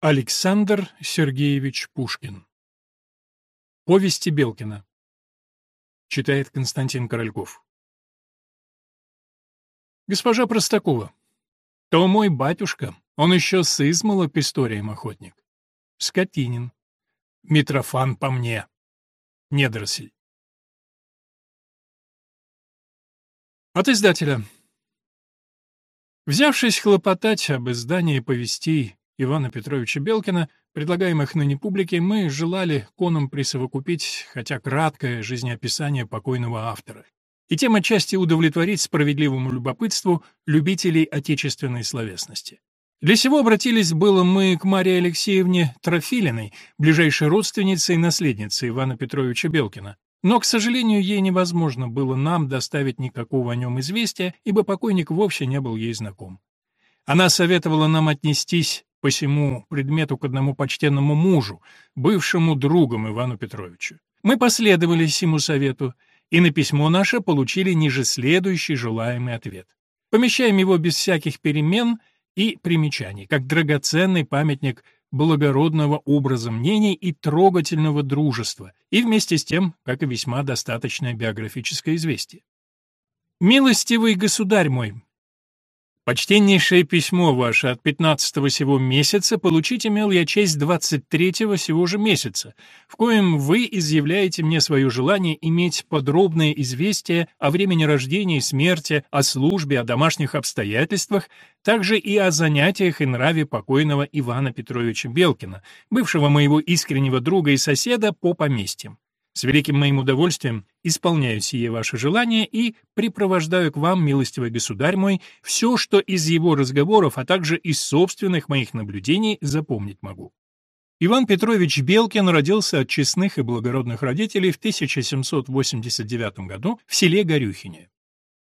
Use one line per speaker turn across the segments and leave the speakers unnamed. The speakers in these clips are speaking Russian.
Александр Сергеевич Пушкин. Повести Белкина. Читает Константин Корольков. Госпожа Простакова. То мой батюшка, он еще с измала к охотник. Скотинин. Митрофан по мне. Недоросль. От издателя. Взявшись хлопотать об издании повестей Ивана Петровича Белкина, предлагаемых ныне публике, мы желали конам присовокупить, хотя краткое, жизнеописание покойного автора. И тем отчасти удовлетворить справедливому любопытству любителей отечественной словесности. Для сего обратились было мы к Марии Алексеевне Трофилиной, ближайшей родственнице и наследнице Ивана Петровича Белкина. Но, к сожалению, ей невозможно было нам доставить никакого о нем известия, ибо покойник вовсе не был ей знаком. Она советовала нам отнестись по всему предмету к одному почтенному мужу, бывшему другом Ивану Петровичу. Мы последовали сему совету, и на письмо наше получили ниже следующий желаемый ответ. Помещаем его без всяких перемен и примечаний, как драгоценный памятник благородного образа мнений и трогательного дружества, и вместе с тем, как и весьма достаточное биографическое известие. «Милостивый государь мой, Почтеннейшее письмо ваше от 15-го сего месяца получить имел я честь 23-го сего же месяца, в коем вы изъявляете мне свое желание иметь подробное известие о времени рождения и смерти, о службе, о домашних обстоятельствах, также и о занятиях и нраве покойного Ивана Петровича Белкина, бывшего моего искреннего друга и соседа по поместьям. С великим моим удовольствием исполняю сие ваше желание и припровождаю к вам, милостивый государь мой, все, что из его разговоров, а также из собственных моих наблюдений запомнить могу. Иван Петрович Белкин родился от честных и благородных родителей в 1789 году в селе Горюхине.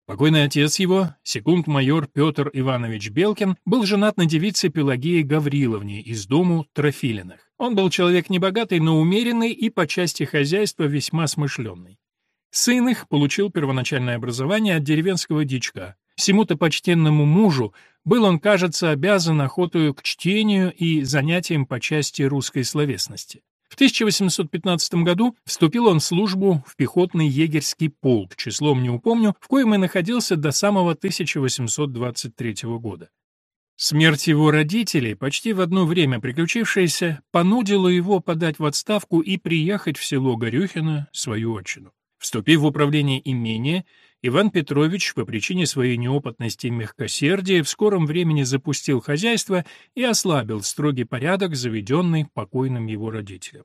Покойный отец его, секунд-майор Петр Иванович Белкин, был женат на девице Пелагее Гавриловне из дому Трофилиных. Он был человек небогатый, но умеренный и по части хозяйства весьма смышленный. Сын их получил первоначальное образование от деревенского дичка. Всему-то почтенному мужу был он, кажется, обязан охотою к чтению и занятиям по части русской словесности. В 1815 году вступил он в службу в пехотный егерский полк, числом не упомню, в коем и находился до самого 1823 года. Смерть его родителей, почти в одно время приключившаяся, понудила его подать в отставку и приехать в село Горюхино, свою отчину. Вступив в управление имения, Иван Петрович по причине своей неопытности и мягкосердия в скором времени запустил хозяйство и ослабил строгий порядок, заведенный покойным его родителям.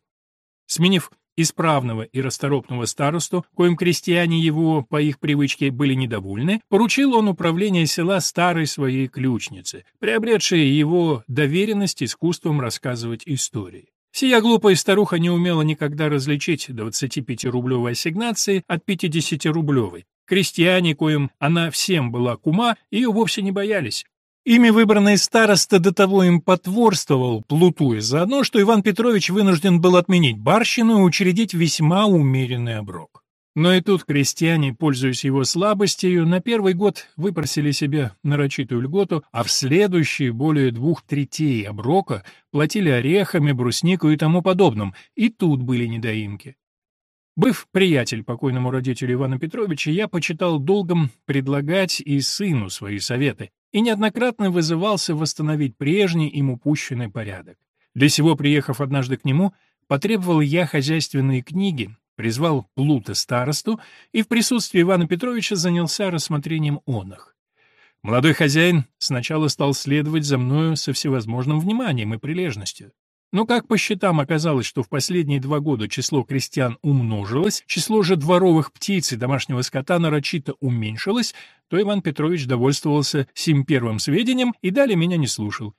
Сменив исправного и расторопного старосту, коим крестьяне его, по их привычке, были недовольны, поручил он управление села старой своей ключнице, приобретшей его доверенность искусством рассказывать истории. Сия глупая старуха не умела никогда различить 25-рублевой ассигнации от 50-рублевой. Крестьяне, коим она всем была кума, ее вовсе не боялись. Ими выбранный староста до того им потворствовал, плутуя заодно, что Иван Петрович вынужден был отменить барщину и учредить весьма умеренный оброк. Но и тут крестьяне, пользуясь его слабостью, на первый год выпросили себе нарочитую льготу, а в следующие более двух третей оброка платили орехами, бруснику и тому подобным, и тут были недоимки. Быв приятель покойному родителю Ивана Петровича, я почитал долгом предлагать и сыну свои советы, и неоднократно вызывался восстановить прежний им упущенный порядок. Для сего, приехав однажды к нему, потребовал я хозяйственные книги, призвал Плута старосту и в присутствии Ивана Петровича занялся рассмотрением онах. Молодой хозяин сначала стал следовать за мною со всевозможным вниманием и прилежностью. Но как по счетам оказалось, что в последние два года число крестьян умножилось, число же дворовых птиц и домашнего скота нарочито уменьшилось, то Иван Петрович довольствовался сим первым сведением и далее меня не слушал.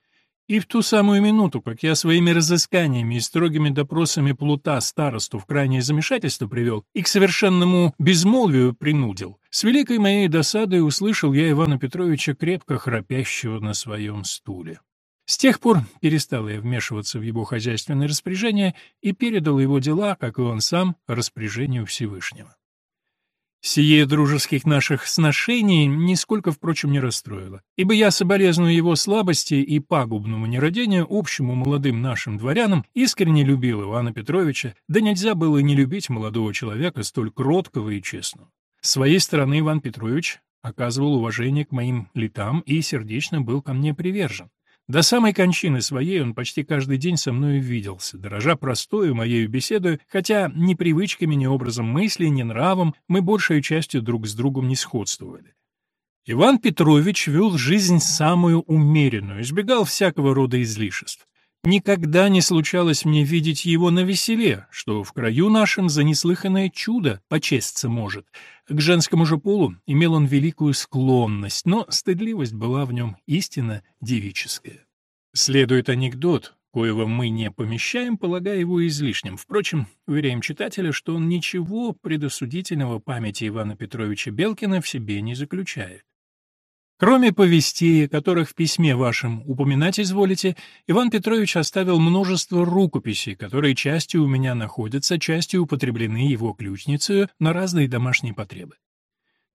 И в ту самую минуту, как я своими разысканиями и строгими допросами плута старосту в крайнее замешательство привел и к совершенному безмолвию принудил, с великой моей досадой услышал я Ивана Петровича крепко храпящего на своем стуле. С тех пор перестал я вмешиваться в его хозяйственное распоряжение и передал его дела, как и он сам, распоряжению Всевышнего. Сие дружеских наших сношений нисколько, впрочем, не расстроило, ибо я соболезную его слабости и пагубному нерадению общему молодым нашим дворянам, искренне любил Ивана Петровича, да нельзя было не любить молодого человека столь кроткого и честного. С своей стороны Иван Петрович оказывал уважение к моим летам и сердечно был ко мне привержен. До самой кончины своей он почти каждый день со мною виделся, дорожа простою моею беседою, хотя ни привычками, ни образом мысли, ни нравом мы большей частью друг с другом не сходствовали. Иван Петрович вел жизнь самую умеренную, избегал всякого рода излишеств. Никогда не случалось мне видеть его на веселе, что в краю нашем за неслыханное чудо почесться может. К женскому же полу имел он великую склонность, но стыдливость была в нем истинно девическая. Следует анекдот, коего мы не помещаем, полагая его излишним. Впрочем, уверяем читателя, что он ничего предосудительного памяти Ивана Петровича Белкина в себе не заключает. Кроме повестей, которых в письме вашем упоминать изволите, Иван Петрович оставил множество рукописей, которые частью у меня находятся, частью употреблены его ключницей на разные домашние потребы.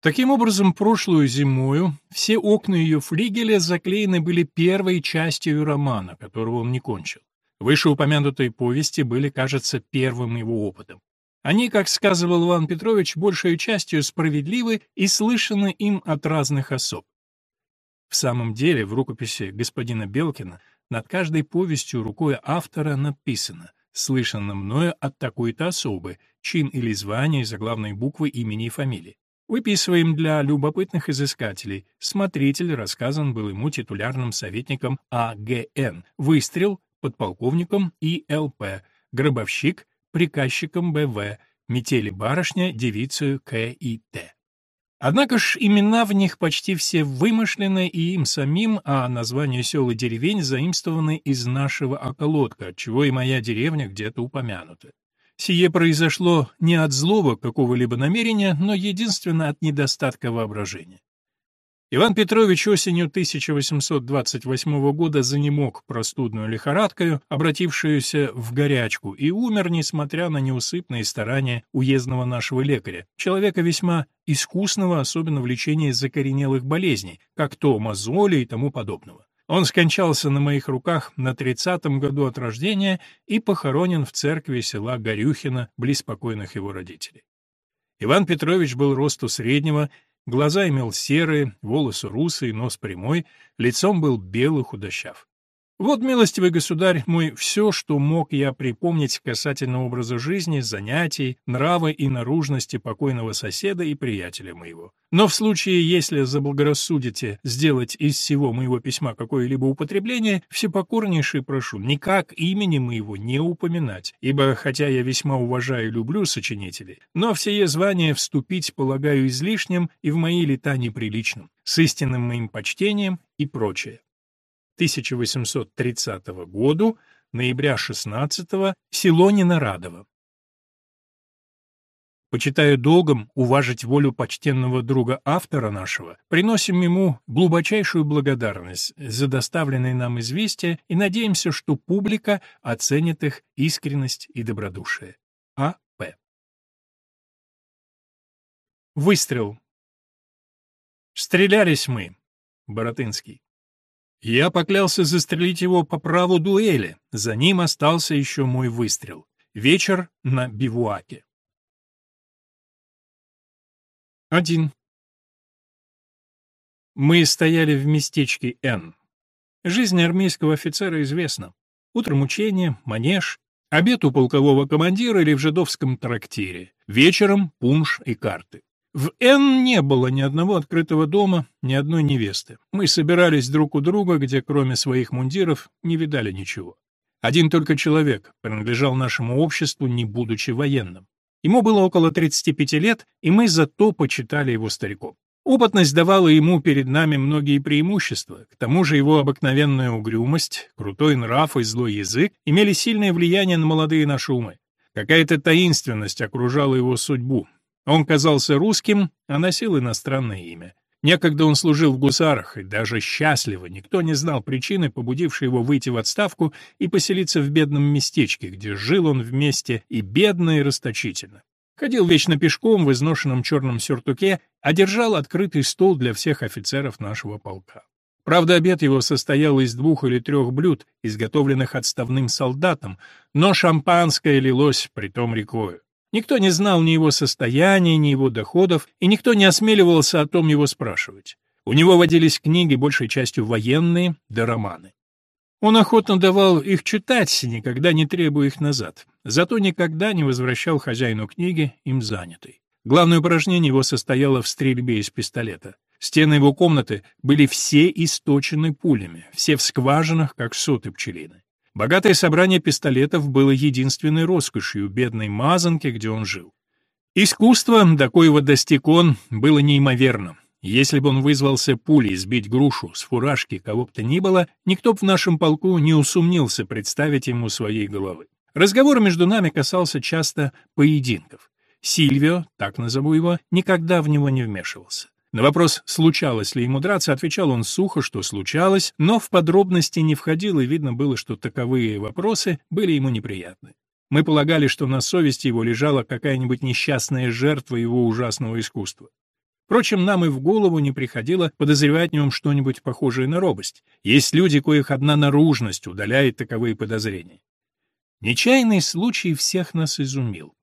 Таким образом, прошлую зимою все окна ее флигеля заклеены были первой частью романа, которого он не кончил. Вышеупомянутые повести были, кажется, первым его опытом. Они, как сказывал Иван Петрович, большей частью справедливы и слышаны им от разных особ. В самом деле, в рукописи господина Белкина над каждой повестью рукой автора написано «Слышано мною от такой-то особы, чин или звание за главной буквы имени и фамилии». Выписываем для любопытных изыскателей. Смотритель рассказан был ему титулярным советником АГН, выстрел подполковником ИЛП, гробовщик приказчиком БВ, метели барышня девицею К и Т. Однако ж имена в них почти все вымышлены и им самим, а названия сел и деревень заимствованы из нашего околотка, отчего и моя деревня где-то упомянута. Сие произошло не от злого какого-либо намерения, но единственно от недостатка воображения. Иван Петрович осенью 1828 года занемог простудную лихорадкою, обратившуюся в горячку, и умер, несмотря на неусыпные старания уездного нашего лекаря, человека весьма искусного, особенно в лечении закоренелых болезней, как то мозоли и тому подобного. Он скончался на моих руках на 30-м году от рождения и похоронен в церкви села Горюхино, близ покойных его родителей. Иван Петрович был росту среднего Глаза имел серые, волосы русые, нос прямой, лицом был белый худощав. Вот, милостивый государь мой, все, что мог я припомнить касательно образа жизни, занятий, нрава и наружности покойного соседа и приятеля моего. Но в случае, если заблагорассудите сделать из всего моего письма какое-либо употребление, всепокорнейший прошу никак имени моего не упоминать, ибо, хотя я весьма уважаю и люблю сочинителей, но в сие звание вступить полагаю излишним и в мои лета неприличным, с истинным моим почтением и прочее. 1830 году, ноября 16 село Ненарадово. Почитаю долгом уважить волю почтенного друга автора нашего, приносим ему глубочайшую благодарность за доставленные нам известия и надеемся, что публика оценит их искренность и добродушие. А. П. Выстрел. Стрелялись мы. Боротынский. Я поклялся застрелить его по праву дуэли. За ним остался еще мой выстрел. Вечер на бивуаке. Один. Мы стояли в местечке Н. Жизнь армейского офицера известна. Утром учение, манеж, обед у полкового командира или в жидовском трактире. Вечером пунш и карты. В Н не было ни одного открытого дома, ни одной невесты. Мы собирались друг у друга, где кроме своих мундиров не видали ничего. Один только человек принадлежал нашему обществу, не будучи военным. Ему было около 35 лет, и мы зато почитали его стариком. Опытность давала ему перед нами многие преимущества, к тому же его обыкновенная угрюмость, крутой нрав и злой язык имели сильное влияние на молодые наши умы. Какая-то таинственность окружала его судьбу, он казался русским, а носил иностранное имя. Некогда он служил в гусарах, и даже счастливо никто не знал причины, побудившей его выйти в отставку и поселиться в бедном местечке, где жил он вместе и бедно, и расточительно. Ходил вечно пешком в изношенном черном сюртуке, а держал открытый стол для всех офицеров нашего полка. Правда, обед его состоял из двух или трех блюд, изготовленных отставным солдатом, но шампанское лилось притом рекою. Никто не знал ни его состояния, ни его доходов, и никто не осмеливался о том его спрашивать. У него водились книги, большей частью военные, да романы. Он охотно давал их читать, никогда не требуя их назад. Зато никогда не возвращал хозяину книги, им занятой. Главное упражнение его состояло в стрельбе из пистолета. Стены его комнаты были все источены пулями, все в скважинах, как соты пчелины. Богатое собрание пистолетов было единственной роскошью бедной мазанки, где он жил. Искусство, до коего достиг он, было неимоверно. Если бы он вызвался пулей сбить грушу с фуражки кого бы то ни было, никто б в нашем полку не усомнился представить ему своей головы. Разговор между нами касался часто поединков. Сильвио, так назову его, никогда в него не вмешивался. На вопрос, случалось ли ему драться, отвечал он сухо, что случалось, но в подробности не входил, и видно было, что таковые вопросы были ему неприятны. Мы полагали, что на совести его лежала какая-нибудь несчастная жертва его ужасного искусства. Впрочем, нам и в голову не приходило подозревать в нем что-нибудь похожее на робость. Есть люди, коих одна наружность удаляет таковые подозрения. Нечаянный случай всех нас изумил.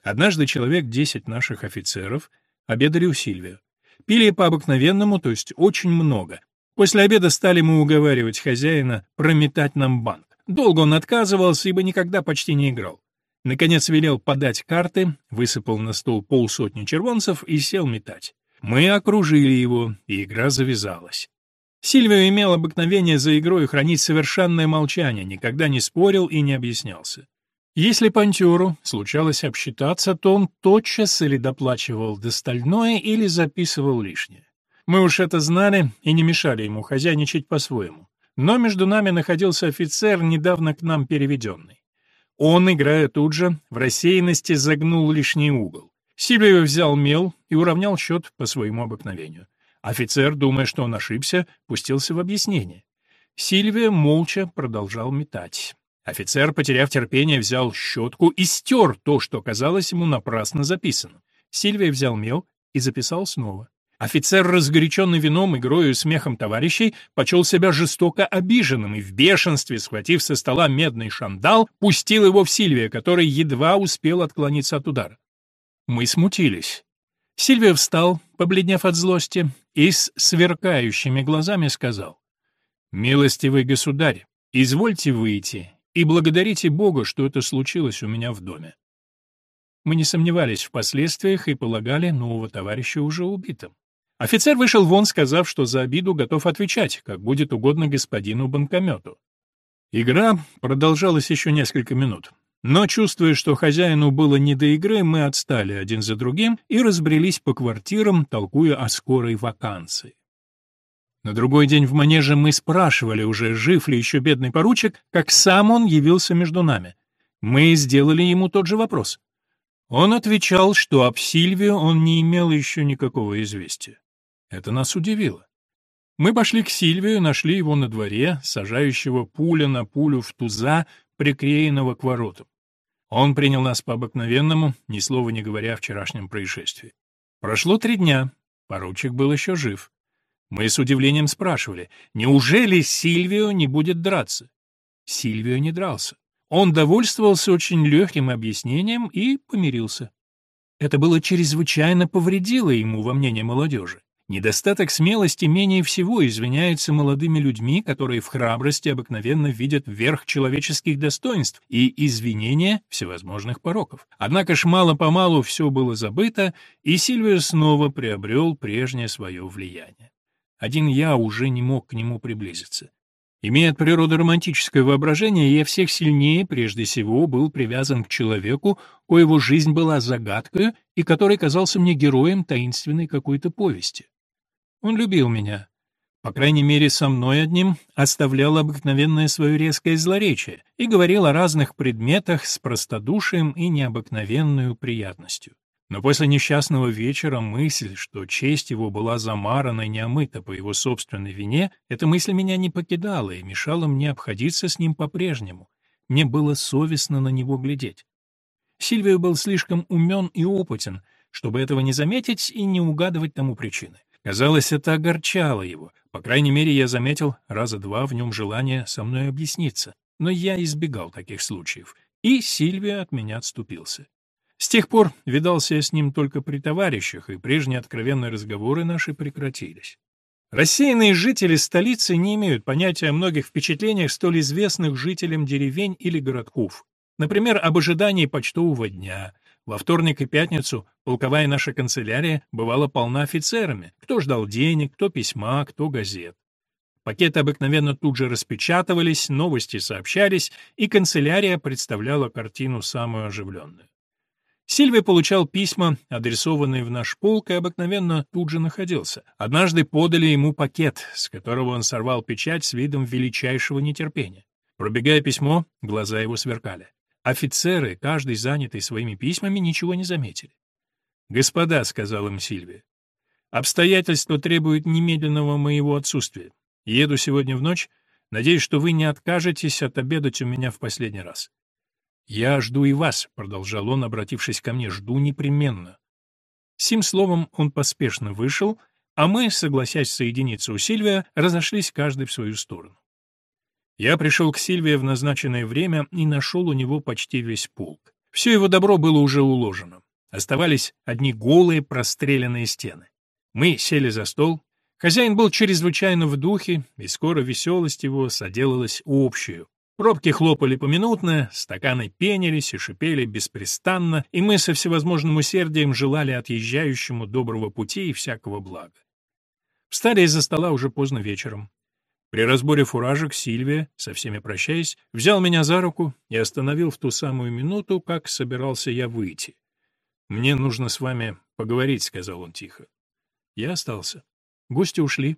Однажды человек десять наших офицеров обедали у Сильвия. Пили по-обыкновенному, то есть очень много. После обеда стали мы уговаривать хозяина прометать нам банк. Долго он отказывался, ибо никогда почти не играл. Наконец велел подать карты, высыпал на стол полсотни червонцев и сел метать. Мы окружили его, и игра завязалась. Сильвио имел обыкновение за игрой хранить совершенное молчание, никогда не спорил и не объяснялся. Если пантюру случалось обсчитаться, то он тотчас или доплачивал достальное, или записывал лишнее. Мы уж это знали и не мешали ему хозяйничать по-своему. Но между нами находился офицер, недавно к нам переведенный. Он, играя тут же, в рассеянности загнул лишний угол. Сильвио взял мел и уравнял счет по своему обыкновению. Офицер, думая, что он ошибся, пустился в объяснение. Сильвия молча продолжал метать. Офицер, потеряв терпение, взял щетку и стер то, что казалось ему напрасно записанным. Сильвия взял мел и записал снова. Офицер, разгоряченный вином, игрой и смехом товарищей, почел себя жестоко обиженным и в бешенстве, схватив со стола медный шандал, пустил его в Сильвия, который едва успел отклониться от удара. Мы смутились. Сильвия встал, побледнев от злости, и с сверкающими глазами сказал, «Милостивый государь, извольте выйти и благодарите Бога, что это случилось у меня в доме». Мы не сомневались в последствиях и полагали нового товарища уже убитым. Офицер вышел вон, сказав, что за обиду готов отвечать, как будет угодно господину банкомету. Игра продолжалась еще несколько минут. Но, чувствуя, что хозяину было не до игры, мы отстали один за другим и разбрелись по квартирам, толкуя о скорой вакансии. На другой день в манеже мы спрашивали уже, жив ли еще бедный поручик, как сам он явился между нами. Мы сделали ему тот же вопрос. Он отвечал, что об Сильвию он не имел еще никакого известия. Это нас удивило. Мы пошли к Сильвию, нашли его на дворе, сажающего пуля на пулю в туза, приклеенного к воротам. Он принял нас по-обыкновенному, ни слова не говоря о вчерашнем происшествии. Прошло три дня, поручик был еще жив. Мы с удивлением спрашивали, неужели Сильвио не будет драться? Сильвио не дрался. Он довольствовался очень легким объяснением и помирился. Это было чрезвычайно повредило ему во мнении молодежи. Недостаток смелости менее всего извиняется молодыми людьми, которые в храбрости обыкновенно видят верх человеческих достоинств и извинения всевозможных пороков. Однако ж мало-помалу все было забыто, и Сильвия снова приобрел прежнее свое влияние. Один я уже не мог к нему приблизиться. Имея от природы романтическое воображение, я всех сильнее, прежде всего, был привязан к человеку, у его жизнь была загадкой и который казался мне героем таинственной какой-то повести. Он любил меня. По крайней мере, со мной одним оставлял обыкновенное свое резкое злоречие и говорил о разных предметах с простодушием и необыкновенную приятностью. Но после несчастного вечера мысль, что честь его была замарана и не омыта по его собственной вине, эта мысль меня не покидала и мешала мне обходиться с ним по-прежнему. Мне было совестно на него глядеть. Сильвио был слишком умен и опытен, чтобы этого не заметить и не угадывать тому причины. Казалось, это огорчало его. По крайней мере, я заметил раза два в нем желание со мной объясниться. Но я избегал таких случаев, и Сильвия от меня отступился. С тех пор видался я с ним только при товарищах, и прежние откровенные разговоры наши прекратились. Рассеянные жители столицы не имеют понятия о многих впечатлениях, столь известных жителям деревень или городков. Например, об ожидании почтового дня. Во вторник и пятницу полковая наша канцелярия бывала полна офицерами. Кто ждал денег, кто письма, кто газет. Пакеты обыкновенно тут же распечатывались, новости сообщались, и канцелярия представляла картину самую оживленную. Сильвия получал письма, адресованные в наш полк, и обыкновенно тут же находился. Однажды подали ему пакет, с которого он сорвал печать с видом величайшего нетерпения. Пробегая письмо, глаза его сверкали. Офицеры, каждый занятый своими письмами, ничего не заметили. «Господа», — сказал им Сильвия, — «обстоятельства требуют немедленного моего отсутствия. Еду сегодня в ночь. Надеюсь, что вы не откажетесь отобедать у меня в последний раз. «Я жду и вас», — продолжал он, обратившись ко мне, — «жду непременно». Сим словом он поспешно вышел, а мы, согласясь соединиться у Сильвия, разошлись каждый в свою сторону. Я пришел к Сильвии в назначенное время и нашел у него почти весь полк. Все его добро было уже уложено. Оставались одни голые простреленные стены. Мы сели за стол. Хозяин был чрезвычайно в духе, и скоро веселость его соделалась общую. Пробки хлопали поминутно, стаканы пенились и шипели беспрестанно, и мы со всевозможным усердием желали отъезжающему доброго пути и всякого блага. Встали из-за стола уже поздно вечером. При разборе фуражек Сильвия, со всеми прощаясь, взял меня за руку и остановил в ту самую минуту, как собирался я выйти. «Мне нужно с вами поговорить», — сказал он тихо. Я остался. Гости ушли.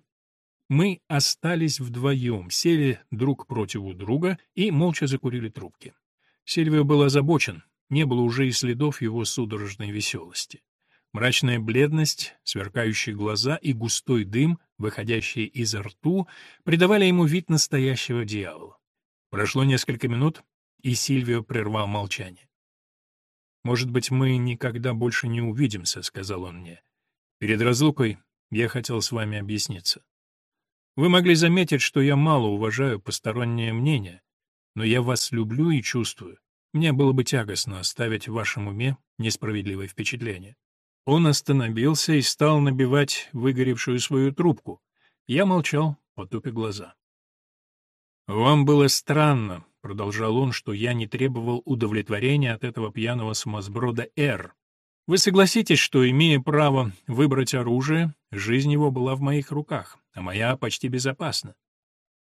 Мы остались вдвоем, сели друг против друга и молча закурили трубки. Сильвио был озабочен, не было уже и следов его судорожной веселости. Мрачная бледность, сверкающие глаза и густой дым, выходящий изо рту, придавали ему вид настоящего дьявола. Прошло несколько минут, и Сильвио прервал молчание. «Может быть, мы никогда больше не увидимся», — сказал он мне. «Перед разлукой я хотел с вами объясниться. Вы могли заметить, что я мало уважаю постороннее мнение, но я вас люблю и чувствую. Мне было бы тягостно оставить в вашем уме несправедливое впечатление. Он остановился и стал набивать выгоревшую свою трубку. Я молчал, потупя глаза. «Вам было странно», — продолжал он, — «что я не требовал удовлетворения от этого пьяного сумасброда Р. Вы согласитесь, что, имея право выбрать оружие, жизнь его была в моих руках, а моя почти безопасна.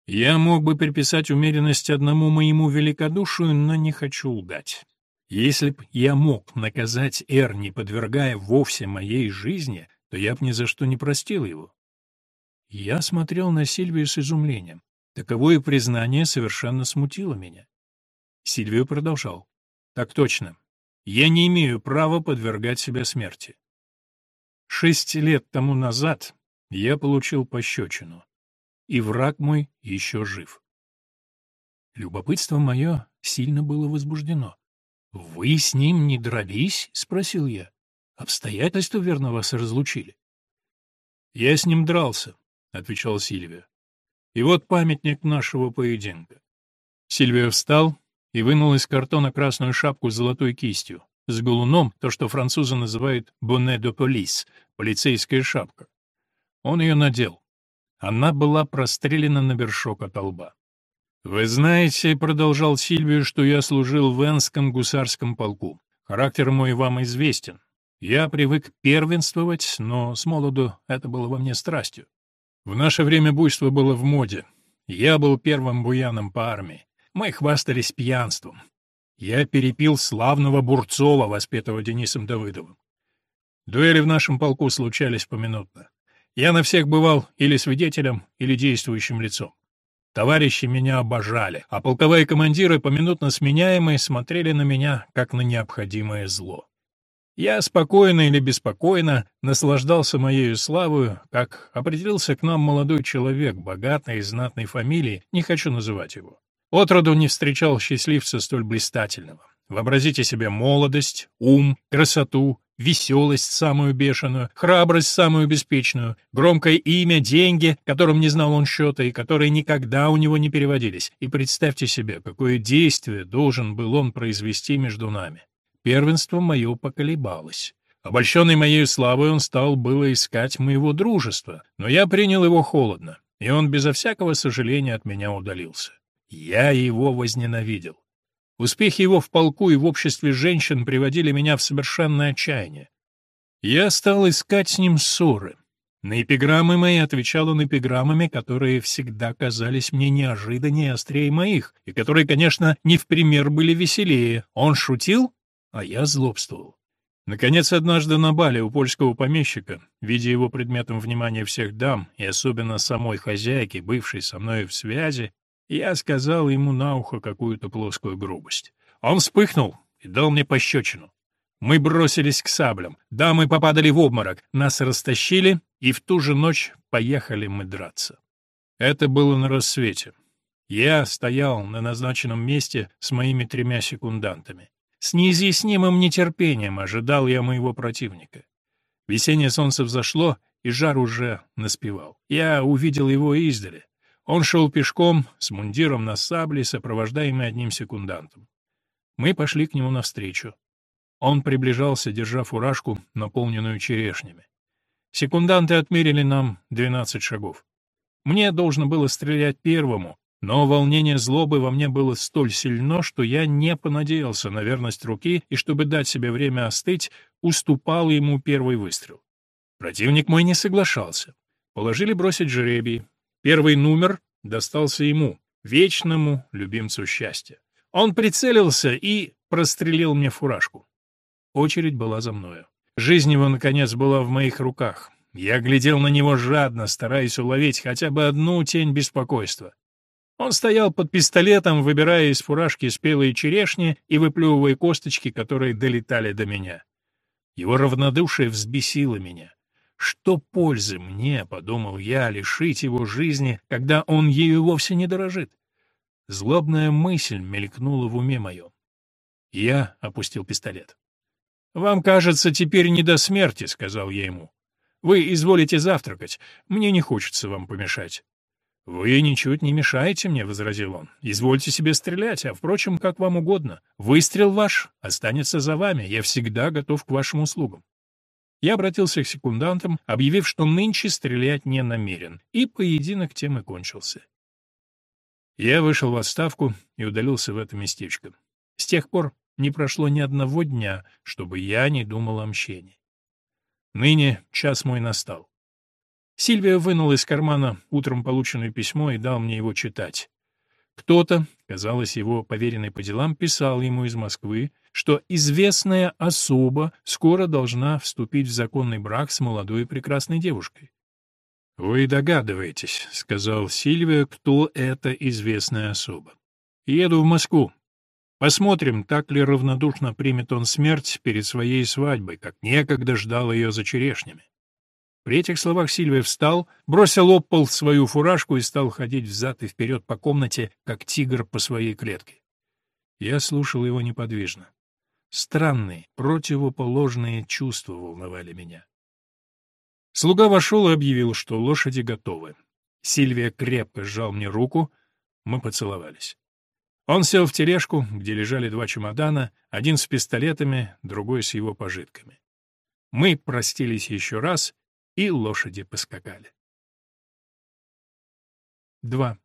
Я мог бы приписать умеренность одному моему великодушию, но не хочу лгать. Если б я мог наказать Эр, не подвергая вовсе моей жизни, то я б ни за что не простил его. Я смотрел на Сильвию с изумлением. Таковое признание совершенно смутило меня. Сильвию продолжал. «Так точно. Я не имею права подвергать себя смерти. Шесть лет тому назад я получил пощечину, и враг мой еще жив. Любопытство мое сильно было возбуждено. «Вы с ним не дрались?» — спросил я. «Обстоятельства, верно, вас разлучили?» «Я с ним дрался», — отвечал Сильвия. «И вот памятник нашего поединка». Сильвия встал, и вынул из картона красную шапку с золотой кистью, с галуном, то, что французы называют «bonnet de police» — полицейская шапка. Он ее надел. Она была прострелена на вершок от лба. «Вы знаете, — продолжал Сильвию, — что я служил в Энском гусарском полку. Характер мой вам известен. Я привык первенствовать, но с молоду это было во мне страстью. В наше время буйство было в моде. Я был первым буяном по армии. Мы хвастались пьянством. Я перепил славного Бурцова, воспетого Денисом Давыдовым. Дуэли в нашем полку случались поминутно. Я на всех бывал или свидетелем, или действующим лицом. Товарищи меня обожали, а полковые командиры, поминутно сменяемые, смотрели на меня, как на необходимое зло. Я спокойно или беспокойно наслаждался моею славою, как определился к нам молодой человек, богатной и знатной фамилии, не хочу называть его. Отроду не встречал счастливца столь блистательного. Вообразите себе молодость, ум, красоту, веселость самую бешеную, храбрость самую беспечную, громкое имя, деньги, которым не знал он счета и которые никогда у него не переводились. И представьте себе, какое действие должен был он произвести между нами. Первенство мое поколебалось. Обольщенный моей славой, он стал было искать моего дружества, но я принял его холодно, и он безо всякого сожаления от меня удалился. Я его возненавидел. Успехи его в полку и в обществе женщин приводили меня в совершенное отчаяние. Я стал искать с ним ссоры. На эпиграммы мои отвечал он эпиграммами, которые всегда казались мне неожиданнее и острее моих, и которые, конечно, не в пример были веселее. Он шутил, а я злобствовал. Наконец, однажды на бале у польского помещика, видя его предметом внимания всех дам, и особенно самой хозяйки, бывшей со мной в связи, я сказал ему на ухо какую-то плоскую грубость. Он вспыхнул и дал мне пощечину. Мы бросились к саблям, дамы попадали в обморок, нас растащили, и в ту же ночь поехали мы драться. Это было на рассвете. Я стоял на назначенном месте с моими тремя секундантами. С неизъяснимым нетерпением ожидал я моего противника. Весеннее солнце взошло, и жар уже наспевал. Я увидел его издали. Он шел пешком, с мундиром на сабле, сопровождаемый одним секундантом. Мы пошли к нему навстречу. Он приближался, держа фуражку, наполненную черешнями. Секунданты отмерили нам двенадцать шагов. Мне должно было стрелять первому, но волнение злобы во мне было столь сильно, что я не понадеялся на верность руки и, чтобы дать себе время остыть, уступал ему первый выстрел. Противник мой не соглашался. Положили бросить жребий. Первый номер достался ему, вечному любимцу счастья. Он прицелился и прострелил мне фуражку. Очередь была за мною. Жизнь его, наконец, была в моих руках. Я глядел на него жадно, стараясь уловить хотя бы одну тень беспокойства. Он стоял под пистолетом, выбирая из фуражки спелые черешни и выплевывая косточки, которые долетали до меня. Его равнодушие взбесило меня. Что пользы мне, — подумал я, — лишить его жизни, когда он ею вовсе не дорожит? Злобная мысль мелькнула в уме моем. Я опустил пистолет. «Вам, кажется, теперь не до смерти», — сказал я ему. «Вы изволите завтракать. Мне не хочется вам помешать». «Вы ничуть не мешаете мне», — возразил он. «Извольте себе стрелять, а, впрочем, как вам угодно. Выстрел ваш останется за вами. Я всегда готов к вашим услугам». Я обратился к секундантам, объявив, что нынче стрелять не намерен, и поединок тем и кончился. Я вышел в отставку и удалился в это местечко. С тех пор не прошло ни одного дня, чтобы я не думал о мщении. Ныне час мой настал. Сильвия вынула из кармана утром полученное письмо и дал мне его читать. Кто-то, казалось, его поверенный по делам, писал ему из Москвы, что известная особа скоро должна вступить в законный брак с молодой и прекрасной девушкой. «Вы догадываетесь», — сказал Сильвия, — «кто эта известная особа. Еду в Москву. Посмотрим, так ли равнодушно примет он смерть перед своей свадьбой, как некогда ждал ее за черешнями. При этих словах Сильвия встал, бросил об пол свою фуражку и стал ходить взад и вперед по комнате, как тигр по своей клетке. Я слушал его неподвижно. Странные, противоположные чувства волновали меня. Слуга вошел и объявил, что лошади готовы. Сильвия крепко сжал мне руку, мы поцеловались. Он сел в тележку, где лежали два чемодана, один с пистолетами, другой с его пожитками. Мы простились еще раз — и лошади поскакали. 2.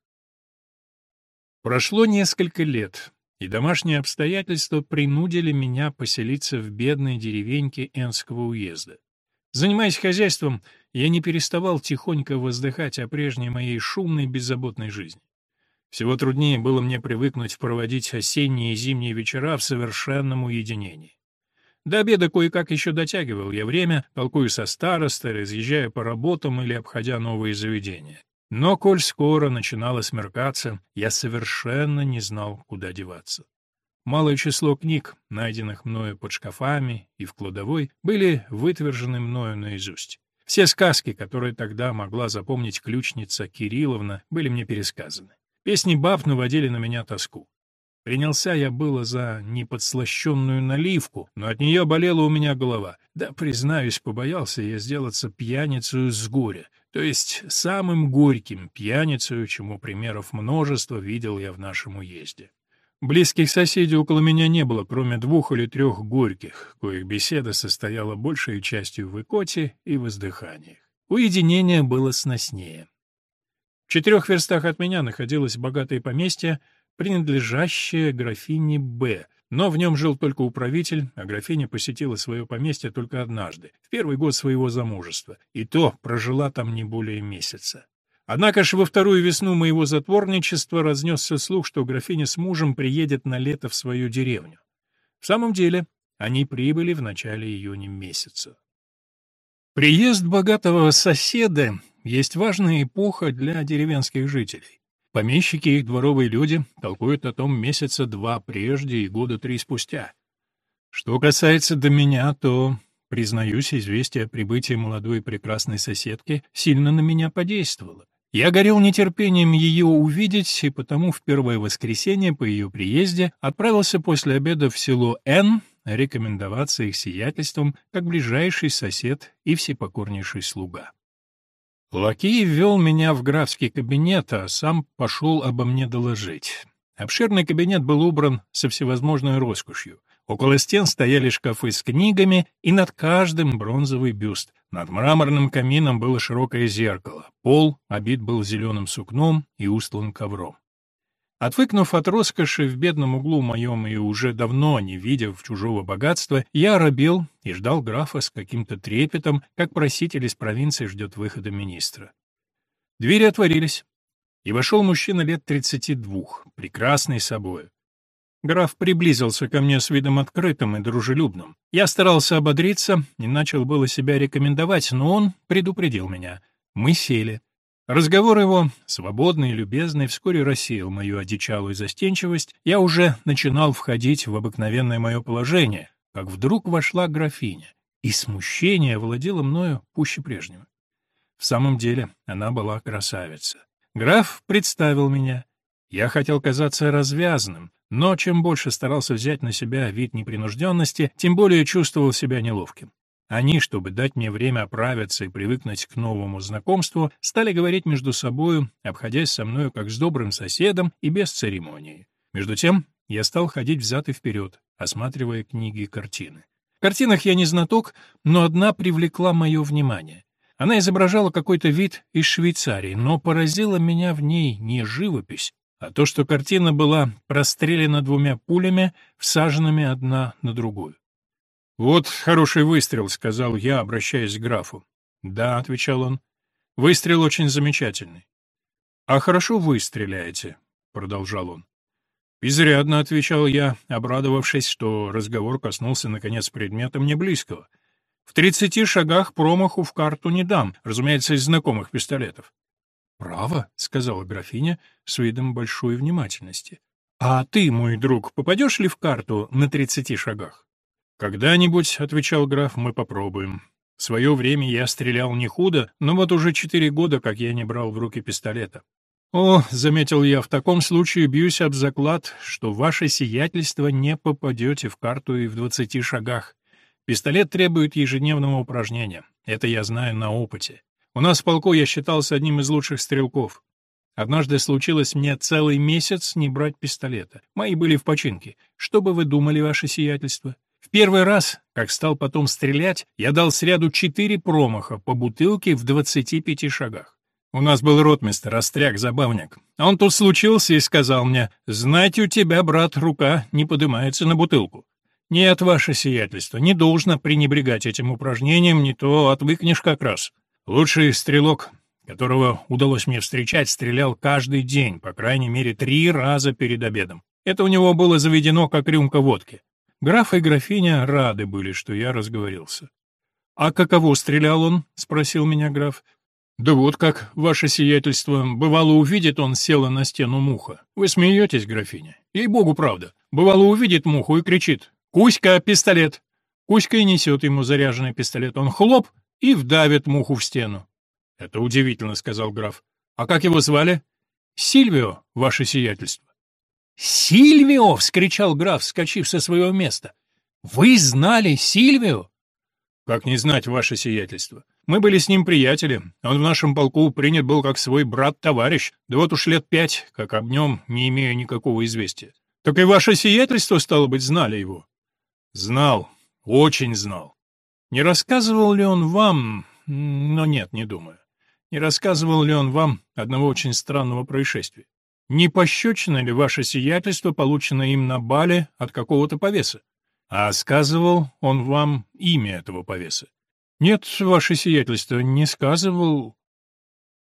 Прошло несколько лет, и домашние обстоятельства принудили меня поселиться в бедной деревеньке Энского уезда. Занимаясь хозяйством, я не переставал тихонько воздыхать о прежней моей шумной, беззаботной жизни. Всего труднее было мне привыкнуть проводить осенние и зимние вечера в совершенном уединении. До обеда кое-как еще дотягивал я время, толкую со старостой, разъезжая по работам или обходя новые заведения. Но, коль скоро начинало смеркаться, я совершенно не знал, куда деваться. Малое число книг, найденных мною под шкафами и в кладовой, были вытвержены мною наизусть. Все сказки, которые тогда могла запомнить ключница Кирилловна, были мне пересказаны. Песни баб наводили на меня тоску. Принялся я было за неподслащенную наливку, но от нее болела у меня голова. Да, признаюсь, побоялся я сделаться пьяницей с горя, то есть самым горьким пьяницей, чему примеров множество видел я в нашем уезде. Близких соседей около меня не было, кроме двух или трех горьких, коих беседа состояла большей частью в икоте и воздыханиях. Уединение было сноснее. В четырех верстах от меня находилось богатое поместье, принадлежащее графине Б., но в нем жил только управитель, а графиня посетила свое поместье только однажды, в первый год своего замужества, и то прожила там не более месяца. Однако же во вторую весну моего затворничества разнесся слух, что графиня с мужем приедет на лето в свою деревню. В самом деле, они прибыли в начале июня месяца. Приезд богатого соседа есть важная эпоха для деревенских жителей. Помещики и их дворовые люди толкуют о том месяца два прежде и года три спустя. Что касается до меня, то, признаюсь, известие о прибытии молодой и прекрасной соседки сильно на меня подействовало. Я горел нетерпением ее увидеть, и потому в первое воскресенье по ее приезде отправился после обеда в село Н рекомендоваться их сиятельством как ближайший сосед и всепокорнейший слуга. Лакей ввел меня в графский кабинет, а сам пошел обо мне доложить. Обширный кабинет был убран со всевозможной роскошью. Около стен стояли шкафы с книгами, и над каждым бронзовый бюст. Над мраморным камином было широкое зеркало. Пол обит был зеленым сукном и устлан ковром. Отвыкнув от роскоши в бедном углу моем и уже давно не видев чужого богатства, я робел и ждал графа с каким-то трепетом, как проситель из провинции ждет выхода министра. Двери отворились, и вошел мужчина лет тридцати двух, прекрасный собою. Граф приблизился ко мне с видом открытым и дружелюбным. Я старался ободриться и начал было себя рекомендовать, но он предупредил меня. Мы сели. Разговор его, свободный и любезный, вскоре рассеял мою одичалую застенчивость. Я уже начинал входить в обыкновенное мое положение, как вдруг вошла графиня, и смущение владело мною пуще прежнего. В самом деле она была красавица. Граф представил меня. Я хотел казаться развязанным, но чем больше старался взять на себя вид непринужденности, тем более чувствовал себя неловким. Они, чтобы дать мне время оправиться и привыкнуть к новому знакомству, стали говорить между собою, обходясь со мною как с добрым соседом и без церемонии. Между тем я стал ходить взад и вперед, осматривая книги и картины. В картинах я не знаток, но одна привлекла мое внимание. Она изображала какой-то вид из Швейцарии, но поразила меня в ней не живопись, а то, что картина была прострелена двумя пулями, всаженными одна на другую. «Вот хороший выстрел», — сказал я, обращаясь к графу. «Да», — отвечал он, — «выстрел очень замечательный». «А хорошо вы стреляете», — продолжал он. «Изрядно», — отвечал я, обрадовавшись, что разговор коснулся, наконец, предмета мне близкого. «В тридцати шагах промаху в карту не дам, разумеется, из знакомых пистолетов». «Право», — сказала графиня с видом большой внимательности. «А ты, мой друг, попадешь ли в карту на тридцати шагах?» «Когда-нибудь», — отвечал граф, — «мы попробуем. В свое время я стрелял не худо, но вот уже четыре года, как я не брал в руки пистолета». «О», — заметил я, — «в таком случае бьюсь об заклад, что ваше сиятельство не попадете в карту и в двадцати шагах. Пистолет требует ежедневного упражнения. Это я знаю на опыте. У нас в полку я считался одним из лучших стрелков. Однажды случилось мне целый месяц не брать пистолета. Мои были в починке. Что бы вы думали, ваше сиятельство? Первый раз, как стал потом стрелять, я дал сряду четыре промаха по бутылке в двадцати пяти шагах. У нас был ротмистер, остряк-забавник. Он тут случился и сказал мне, «Знать у тебя, брат, рука не поднимается на бутылку». «Нет, ваше сиятельство, не должно пренебрегать этим упражнением, не то отвыкнешь как раз». Лучший стрелок, которого удалось мне встречать, стрелял каждый день, по крайней мере, три раза перед обедом. Это у него было заведено как рюмка водки. Граф и графиня рады были, что я разговорился. «А каково стрелял он?» — спросил меня граф. «Да вот как, ваше сиятельство, бывало увидит он села на стену муха. Вы смеетесь, графиня? Ей-богу, правда. Бывало увидит муху и кричит «Кузька, пистолет!» Кузька и несет ему заряженный пистолет. Он хлоп и вдавит муху в стену. «Это удивительно», — сказал граф. «А как его звали?» «Сильвио, ваше сиятельство». «Сильвио!» — вскричал граф, вскочив со своего места. «Вы знали Сильвио?» «Как не знать ваше сиятельство? Мы были с ним приятели. Он в нашем полку принят был как свой брат-товарищ. Да вот уж лет пять, как об нем, не имею никакого известия. Так и ваше сиятельство, стало быть, знали его?» «Знал, очень знал. Не рассказывал ли он вам... Но нет, не думаю. Не рассказывал ли он вам одного очень странного происшествия? Не пощечина ли ваше сиятельство, полученное им на бале от какого-то повеса? А сказывал он вам имя этого повеса? Нет, ваше сиятельство, не сказывал...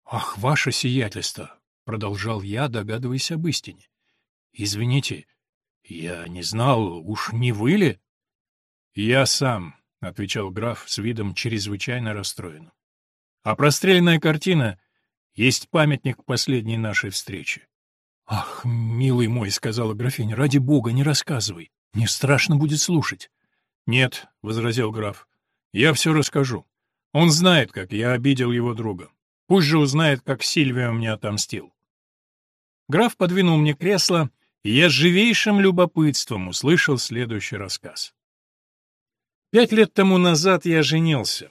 Ах, ваше сиятельство, продолжал я, догадываясь об истине. Извините, я не знал, уж не вы ли? Я сам, отвечал граф с видом чрезвычайно расстроенным. А простреленная картина есть памятник последней нашей встречи. «Ах, милый мой», — сказала графиня, — «ради бога, не рассказывай. Мне страшно будет слушать». «Нет», — возразил граф, — «я все расскажу. Он знает, как я обидел его друга. Пусть же узнает, как Сильвия мне отомстил». Граф подвинул мне кресло, и я с живейшим любопытством услышал следующий рассказ. Пять лет тому назад я женился.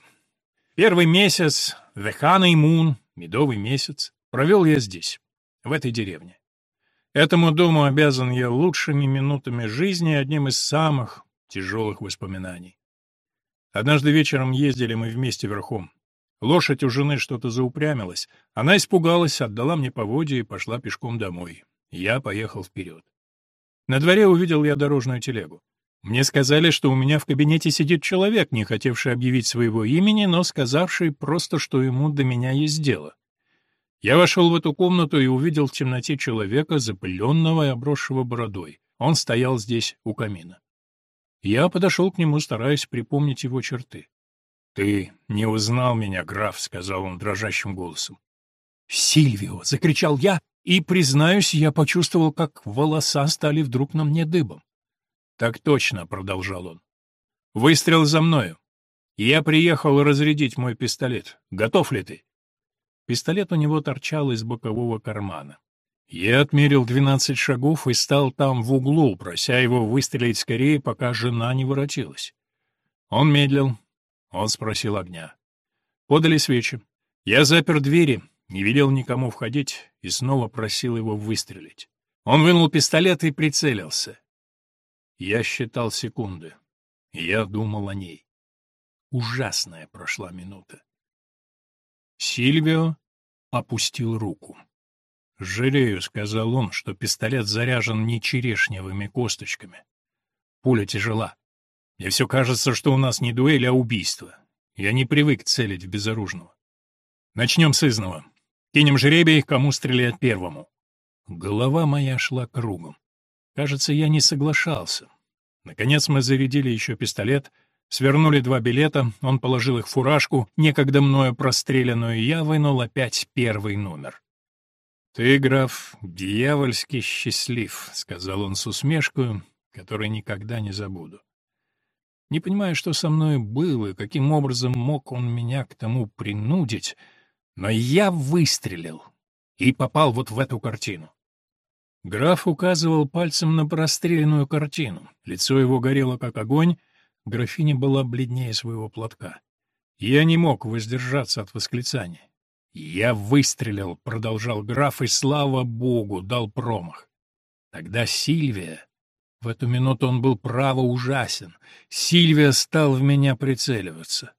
Первый месяц, The Honeymoon, медовый месяц, провел я здесь, в этой деревне. Этому дому обязан я лучшими минутами жизни и одним из самых тяжелых воспоминаний. Однажды вечером ездили мы вместе верхом. Лошадь у жены что-то заупрямилась. Она испугалась, отдала мне поводья и пошла пешком домой. Я поехал вперед. На дворе увидел я дорожную телегу. Мне сказали, что у меня в кабинете сидит человек, не хотевший объявить своего имени, но сказавший просто, что ему до меня есть дело. Я вошел в эту комнату и увидел в темноте человека, запыленного и обросшего бородой. Он стоял здесь у камина. Я подошел к нему, стараясь припомнить его черты. — Ты не узнал меня, граф, — сказал он дрожащим голосом. — Сильвио! — закричал я, и, признаюсь, я почувствовал, как волоса стали вдруг на мне дыбом. — Так точно, — продолжал он. — Выстрел за мною. Я приехал разрядить мой пистолет. Готов ли ты? Пистолет у него торчал из бокового кармана. Я отмерил двенадцать шагов и стал там в углу, прося его выстрелить скорее, пока жена не воротилась. Он медлил. Он спросил огня. Подали свечи. Я запер двери, не велел никому входить и снова просил его выстрелить. Он вынул пистолет и прицелился. Я считал секунды. Я думал о ней. Ужасная прошла минута. Сильвио опустил руку. «Жалею», — сказал он, — «что пистолет заряжен не черешневыми косточками. Пуля тяжела. Мне все кажется, что у нас не дуэль, а убийство. Я не привык целить в безоружного. Начнем с изного. Кинем жребий, кому стрелять первому». Голова моя шла кругом. Кажется, я не соглашался. Наконец мы зарядили еще пистолет — Свернули два билета, он положил их в фуражку, некогда мною простреленную, я вынул опять первый номер. «Ты, граф, дьявольски счастлив», — сказал он с усмешкой, которой никогда не забуду. Не понимаю, что со мной было, и каким образом мог он меня к тому принудить, но я выстрелил и попал вот в эту картину. Граф указывал пальцем на простреленную картину. Лицо его горело, как огонь, Графиня была бледнее своего платка. Я не мог воздержаться от восклицания. «Я выстрелил», — продолжал граф, — «и, слава богу, дал промах». Тогда Сильвия... В эту минуту он был право ужасен. Сильвия стал в меня прицеливаться.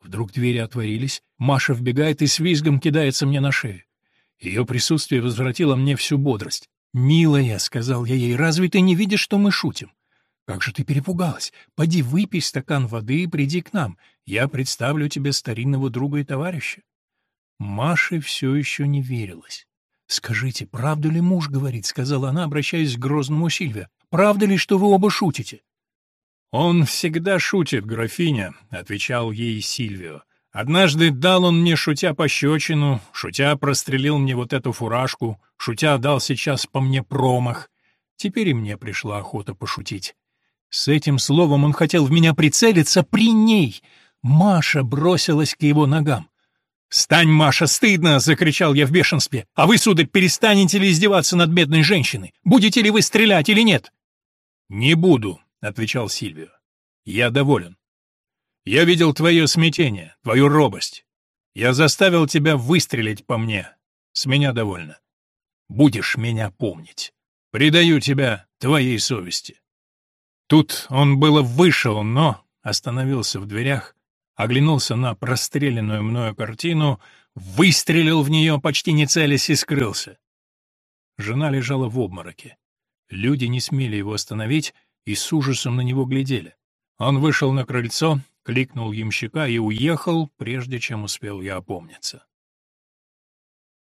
Вдруг двери отворились, Маша вбегает и с визгом кидается мне на шею. Ее присутствие возвратило мне всю бодрость. «Милая», — сказал я ей, — «разве ты не видишь, что мы шутим? Как же ты перепугалась? Поди выпей стакан воды и приди к нам. Я представлю тебе старинного друга и товарища. Маше все еще не верилось. «Скажите, правда ли муж говорит?» — сказала она, обращаясь к грозному Сильве. «Правда ли, что вы оба шутите?» «Он всегда шутит, графиня», — отвечал ей Сильвио. «Однажды дал он мне, шутя пощечину, шутя прострелил мне вот эту фуражку, шутя дал сейчас по мне промах. Теперь и мне пришла охота пошутить. С этим словом он хотел в меня прицелиться при ней. Маша бросилась к его ногам. «Стань, Маша, стыдно!» — закричал я в бешенстве. «А вы, сударь, перестанете ли издеваться над бедной женщиной? Будете ли вы стрелять или нет?» «Не буду», — отвечал Сильвио. «Я доволен. Я видел твое смятение, твою робость. Я заставил тебя выстрелить по мне. С меня довольно. Будешь меня помнить. Предаю тебя твоей совести». Тут он было вышел, но остановился в дверях, оглянулся на простреленную мною картину, выстрелил в нее, почти не целясь, и скрылся. Жена лежала в обмороке. Люди не смели его остановить и с ужасом на него глядели. Он вышел на крыльцо, кликнул ямщика и уехал, прежде чем успел я опомниться.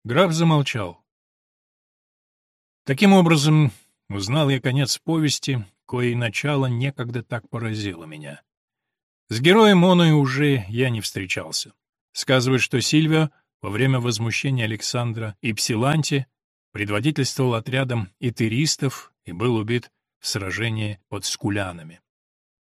Граф замолчал. Таким образом, узнал я конец повести, кое начало некогда так поразило меня. С героем он уже я не встречался. Сказывают, что Сильвио во время возмущения Александра и Псиланти предводительствовал отрядом итеристов и был убит в сражении под Скулянами.